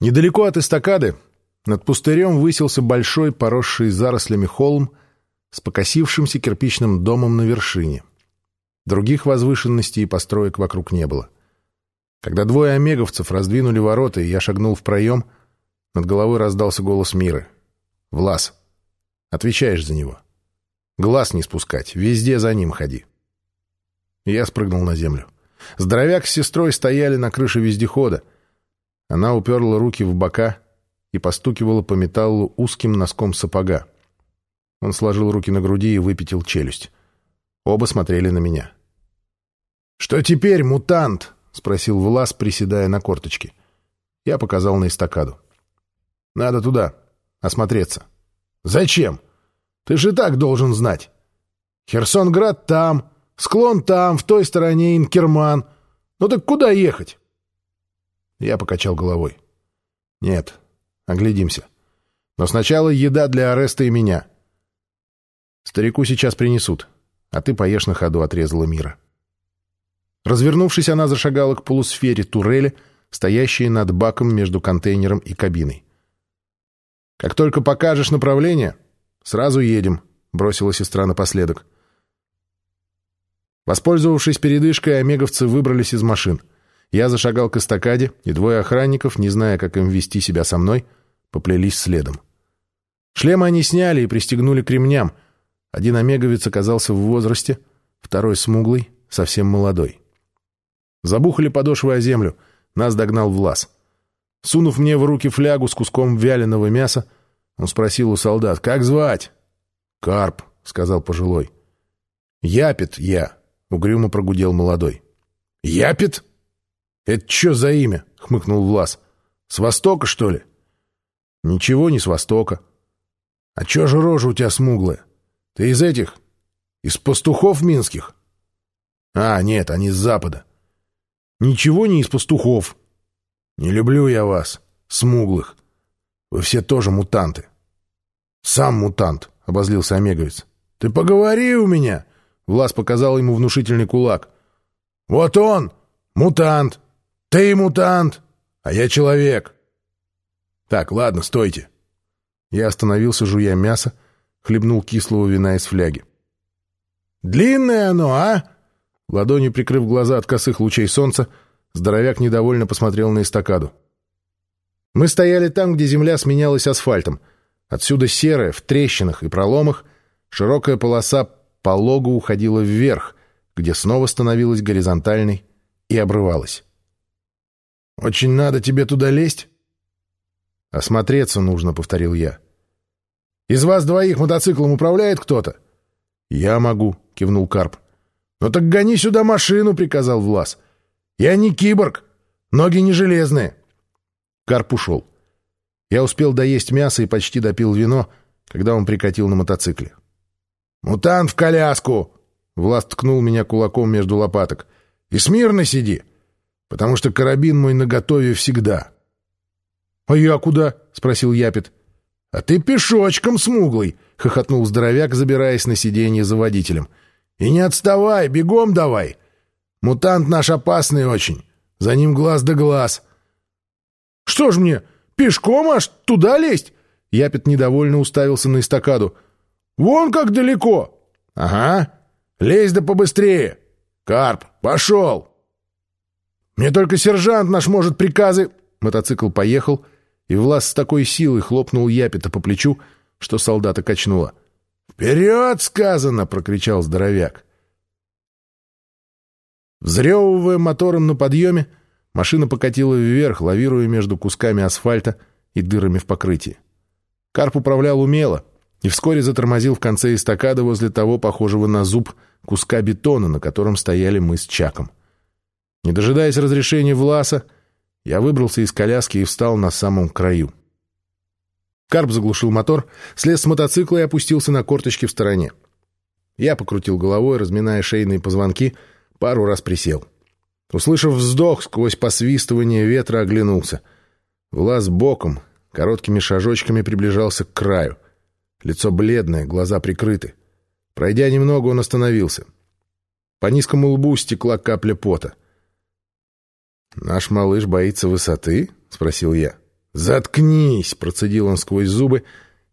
Недалеко от эстакады над пустырем высился большой, поросший зарослями холм с покосившимся кирпичным домом на вершине. Других возвышенностей и построек вокруг не было. Когда двое омеговцев раздвинули ворота, и я шагнул в проем, над головой раздался голос Миры. «Влас, отвечаешь за него. Глаз не спускать, везде за ним ходи». я спрыгнул на землю. Здоровяк с сестрой стояли на крыше вездехода — она уперла руки в бока и постукивала по металлу узким носком сапога. Он сложил руки на груди и выпятил челюсть. Оба смотрели на меня. «Что теперь, мутант?» — спросил Влас, приседая на корточки. Я показал на эстакаду. «Надо туда, осмотреться». «Зачем? Ты же так должен знать. Херсонград там, склон там, в той стороне Инкерман. Ну так куда ехать?» Я покачал головой. «Нет, оглядимся. Но сначала еда для ареста и меня. Старику сейчас принесут, а ты поешь на ходу», — отрезала Мира. Развернувшись, она зашагала к полусфере турели, стоящей над баком между контейнером и кабиной. «Как только покажешь направление, сразу едем», — бросила сестра напоследок. Воспользовавшись передышкой, омеговцы выбрались из машин — я зашагал к эстакаде, и двое охранников, не зная, как им вести себя со мной, поплелись следом. Шлемы они сняли и пристегнули к ремням. Один омеговец оказался в возрасте, второй смуглый, совсем молодой. Забухали подошвы о землю, нас догнал Влас. Сунув мне в руки флягу с куском вяленого мяса, он спросил у солдат, «Как звать?» «Карп», — сказал пожилой. «Япит я», — угрюмо прогудел молодой. «Япит?» «Это что за имя?» — хмыкнул Влас. «С востока, что ли?» «Ничего не с востока». «А чё же рожа у тебя смуглая? Ты из этих? Из пастухов минских?» «А, нет, они с запада». «Ничего не из пастухов». «Не люблю я вас, смуглых. Вы все тоже мутанты». «Сам мутант», — обозлился Омеговец. «Ты поговори у меня!» Влас показал ему внушительный кулак. «Вот он! Мутант! «Ты мутант, а я человек!» «Так, ладно, стойте!» Я остановился, жуя мясо, хлебнул кислого вина из фляги. «Длинное оно, а?» Ладонью прикрыв глаза от косых лучей солнца, здоровяк недовольно посмотрел на эстакаду. Мы стояли там, где земля сменялась асфальтом. Отсюда серая, в трещинах и проломах, широкая полоса полого уходила вверх, где снова становилась горизонтальной и обрывалась. «Очень надо тебе туда лезть?» «Осмотреться нужно», — повторил я. «Из вас двоих мотоциклом управляет кто-то?» «Я могу», — кивнул Карп. «Ну так гони сюда машину», — приказал Влас. «Я не киборг, ноги не железные». Карп ушел. Я успел доесть мясо и почти допил вино, когда он прикатил на мотоцикле. «Мутант в коляску!» Влас ткнул меня кулаком между лопаток. «И смирно сиди!» Потому что карабин мой наготове всегда. — А я куда? — спросил Япет. — А ты пешочком смуглый, — хохотнул здоровяк, забираясь на сиденье за водителем. — И не отставай, бегом давай. Мутант наш опасный очень, за ним глаз да глаз. — Что ж мне, пешком аж туда лезть? Япет недовольно уставился на эстакаду. — Вон как далеко! — Ага, лезь да побыстрее. Карп, пошел! — мне только сержант наш может приказы...» Мотоцикл поехал, и Влас с такой силой хлопнул Япита по плечу, что солдата качнуло. «Вперед, сказано!» — прокричал здоровяк. Взрёвывая мотором на подъеме, машина покатила вверх, лавируя между кусками асфальта и дырами в покрытии. Карп управлял умело и вскоре затормозил в конце эстакады возле того, похожего на зуб, куска бетона, на котором стояли мы с Чаком. Не дожидаясь разрешения Власа, я выбрался из коляски и встал на самом краю. Карп заглушил мотор, слез с мотоцикла и опустился на корточки в стороне. Я покрутил головой, разминая шейные позвонки, пару раз присел. Услышав вздох, сквозь посвистывание ветра оглянулся. Влас боком, короткими шажочками приближался к краю. Лицо бледное, глаза прикрыты. Пройдя немного, он остановился. По низкому лбу стекла капля пота — «Наш малыш боится высоты?» — спросил я. «Заткнись!» — процедил он сквозь зубы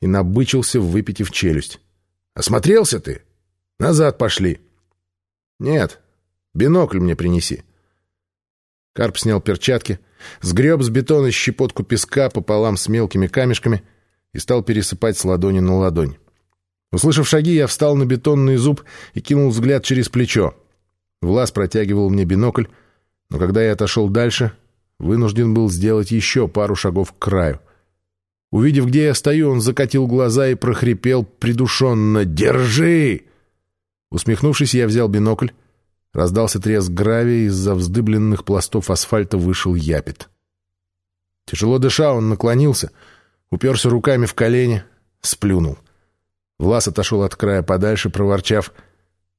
и набычился, выпитив челюсть. «Осмотрелся ты? Назад пошли!» «Нет, бинокль мне принеси». Карп снял перчатки, сгреб с бетона щепотку песка пополам с мелкими камешками и стал пересыпать с ладони на ладонь. Услышав шаги, я встал на бетонный зуб и кинул взгляд через плечо. Влас протягивал мне бинокль, но когда я отошел дальше, вынужден был сделать еще пару шагов к краю. Увидев, где я стою, он закатил глаза и прохрипел придушенно «Держи!». Усмехнувшись, я взял бинокль. Раздался треск гравия, из-за вздыбленных пластов асфальта вышел япит. Тяжело дыша, он наклонился, уперся руками в колени, сплюнул. Влас отошел от края подальше, проворчав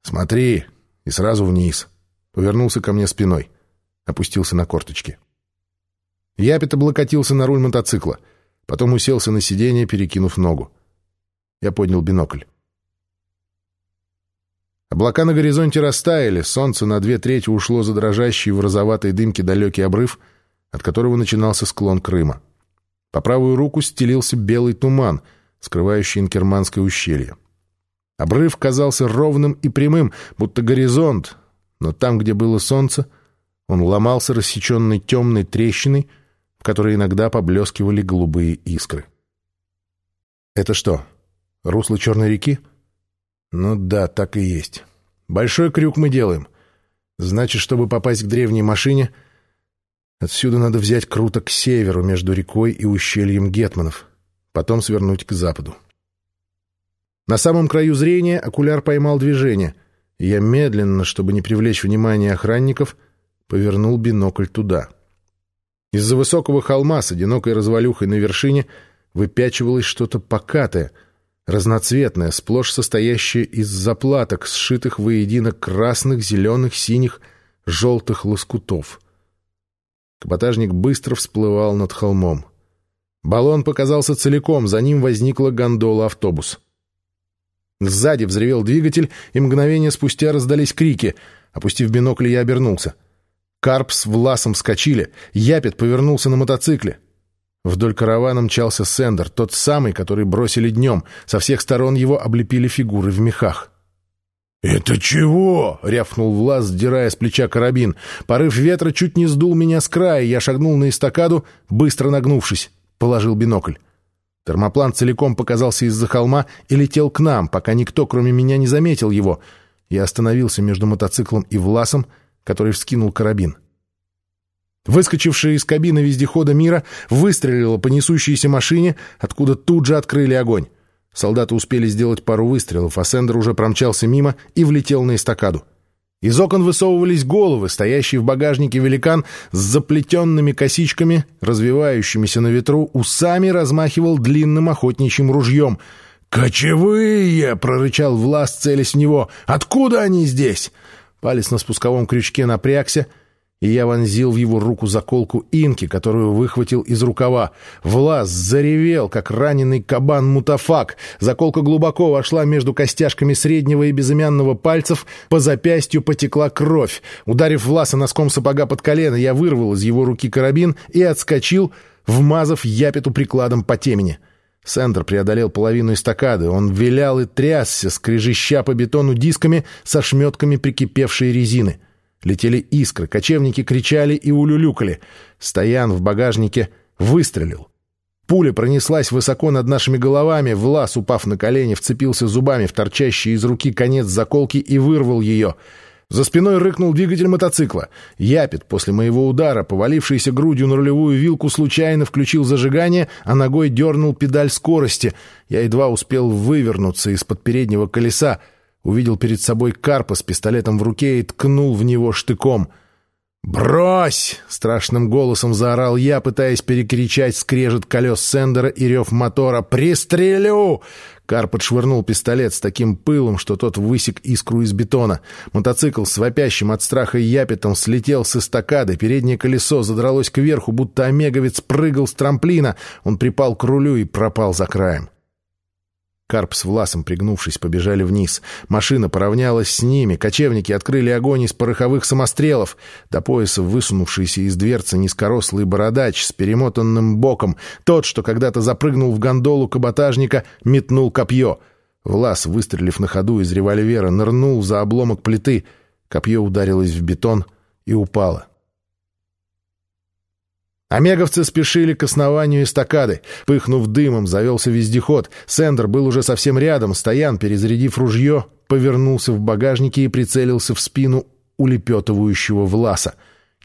«Смотри!» и сразу вниз. Повернулся ко мне спиной. Опустился на корточки. Япит облокотился на руль мотоцикла. Потом уселся на сиденье, перекинув ногу. Я поднял бинокль. Облака на горизонте растаяли, солнце на две трети ушло за дрожащий в розоватой дымке далекий обрыв, от которого начинался склон Крыма. По правую руку стелился белый туман — скрывающий Инкерманское ущелье. Обрыв казался ровным и прямым, будто горизонт, но там, где было солнце, он ломался рассеченной темной трещиной, в которой иногда поблескивали голубые искры. «Это что, русло Черной реки?» «Ну да, так и есть. Большой крюк мы делаем. Значит, чтобы попасть к древней машине, отсюда надо взять круто к северу между рекой и ущельем Гетманов потом свернуть к западу. На самом краю зрения окуляр поймал движение, я медленно, чтобы не привлечь внимание охранников, повернул бинокль туда. Из-за высокого холма с одинокой развалюхой на вершине выпячивалось что-то покатое, разноцветное, сплошь состоящее из заплаток, сшитых воедино красных, зеленых, синих, желтых лоскутов. Каботажник быстро всплывал над холмом. Баллон показался целиком, за ним возникла гондола-автобус. Сзади взревел двигатель, и мгновение спустя раздались крики. Опустив бинокль, я обернулся. Карп с Власом вскочили. Япет повернулся на мотоцикле. Вдоль каравана мчался Сендер, тот самый, который бросили днем. Со всех сторон его облепили фигуры в мехах. «Это чего?» — рявкнул Влас, сдирая с плеча карабин. Порыв ветра чуть не сдул меня с края, я шагнул на эстакаду, быстро нагнувшись положил бинокль. Термоплан целиком показался из-за холма и летел к нам, пока никто, кроме меня, не заметил его. Я остановился между мотоциклом и Власом, который вскинул карабин. Выскочившая из кабины вездехода «Мира» выстрелила по несущейся машине, откуда тут же открыли огонь. Солдаты успели сделать пару выстрелов, а Сендер уже промчался мимо и влетел на эстакаду. Из окон высовывались головы, стоящий в багажнике великан с заплетенными косичками, развивающимися на ветру, усами размахивал длинным охотничьим ружьем. «Кочевые!» — прорычал Влас, целясь в него. «Откуда они здесь?» Палец на спусковом крючке напрягся — и я вонзил в его руку заколку инки, которую выхватил из рукава. Влас заревел, как раненый кабан мутафак. Заколка глубоко вошла между костяшками среднего и безымянного пальцев, по запястью потекла кровь. Ударив Власа носком сапога под колено, я вырвал из его руки карабин и отскочил, вмазав япету прикладом по темени. Сендер преодолел половину эстакады. Он вилял и трясся, скрежеща по бетону дисками со шметками прикипевшей резины. Летели искры, кочевники кричали и улюлюкали. Стоян в багажнике выстрелил. Пуля пронеслась высоко над нашими головами, Влас, упав на колени, вцепился зубами в торчащий из руки конец заколки и вырвал ее. За спиной рыкнул двигатель мотоцикла. Япит, после моего удара, повалившийся грудью на рулевую вилку, случайно включил зажигание, а ногой дернул педаль скорости. Я едва успел вывернуться из-под переднего колеса, увидел перед собой Карпа с пистолетом в руке и ткнул в него штыком. «Брось!» — страшным голосом заорал я, пытаясь перекричать скрежет колес Сендера и рев мотора. «Пристрелю!» Карп отшвырнул пистолет с таким пылом, что тот высек искру из бетона. Мотоцикл с вопящим от страха япетом слетел с эстакады, переднее колесо задралось кверху, будто омеговец прыгал с трамплина. Он припал к рулю и пропал за краем. Карп с Власом, пригнувшись, побежали вниз. Машина поравнялась с ними. Кочевники открыли огонь из пороховых самострелов. До пояса высунувшийся из дверцы низкорослый бородач с перемотанным боком. Тот, что когда-то запрыгнул в гондолу каботажника, метнул копье. Влас, выстрелив на ходу из револьвера, нырнул за обломок плиты. Копье ударилось в бетон и упало. Омеговцы спешили к основанию эстакады. Пыхнув дымом, завелся вездеход. Сендер был уже совсем рядом. Стоян, перезарядив ружье, повернулся в багажнике и прицелился в спину улепетывающего Власа.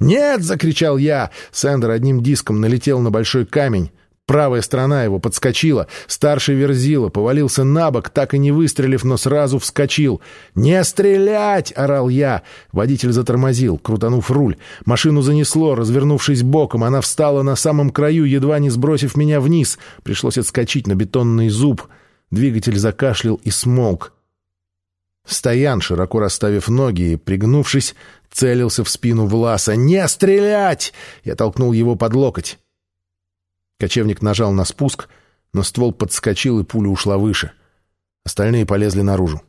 «Нет!» — закричал я. Сендер одним диском налетел на большой камень. Правая сторона его подскочила. Старший Верзила повалился на бок, так и не выстрелив, но сразу вскочил. «Не стрелять!» — орал я. Водитель затормозил, крутанув руль. Машину занесло, развернувшись боком. Она встала на самом краю, едва не сбросив меня вниз. Пришлось отскочить на бетонный зуб. Двигатель закашлял и смолк. Стоян, широко расставив ноги и пригнувшись, целился в спину Власа. «Не стрелять!» Я толкнул его под локоть. Кочевник нажал на спуск, но ствол подскочил, и пуля ушла выше. Остальные полезли наружу.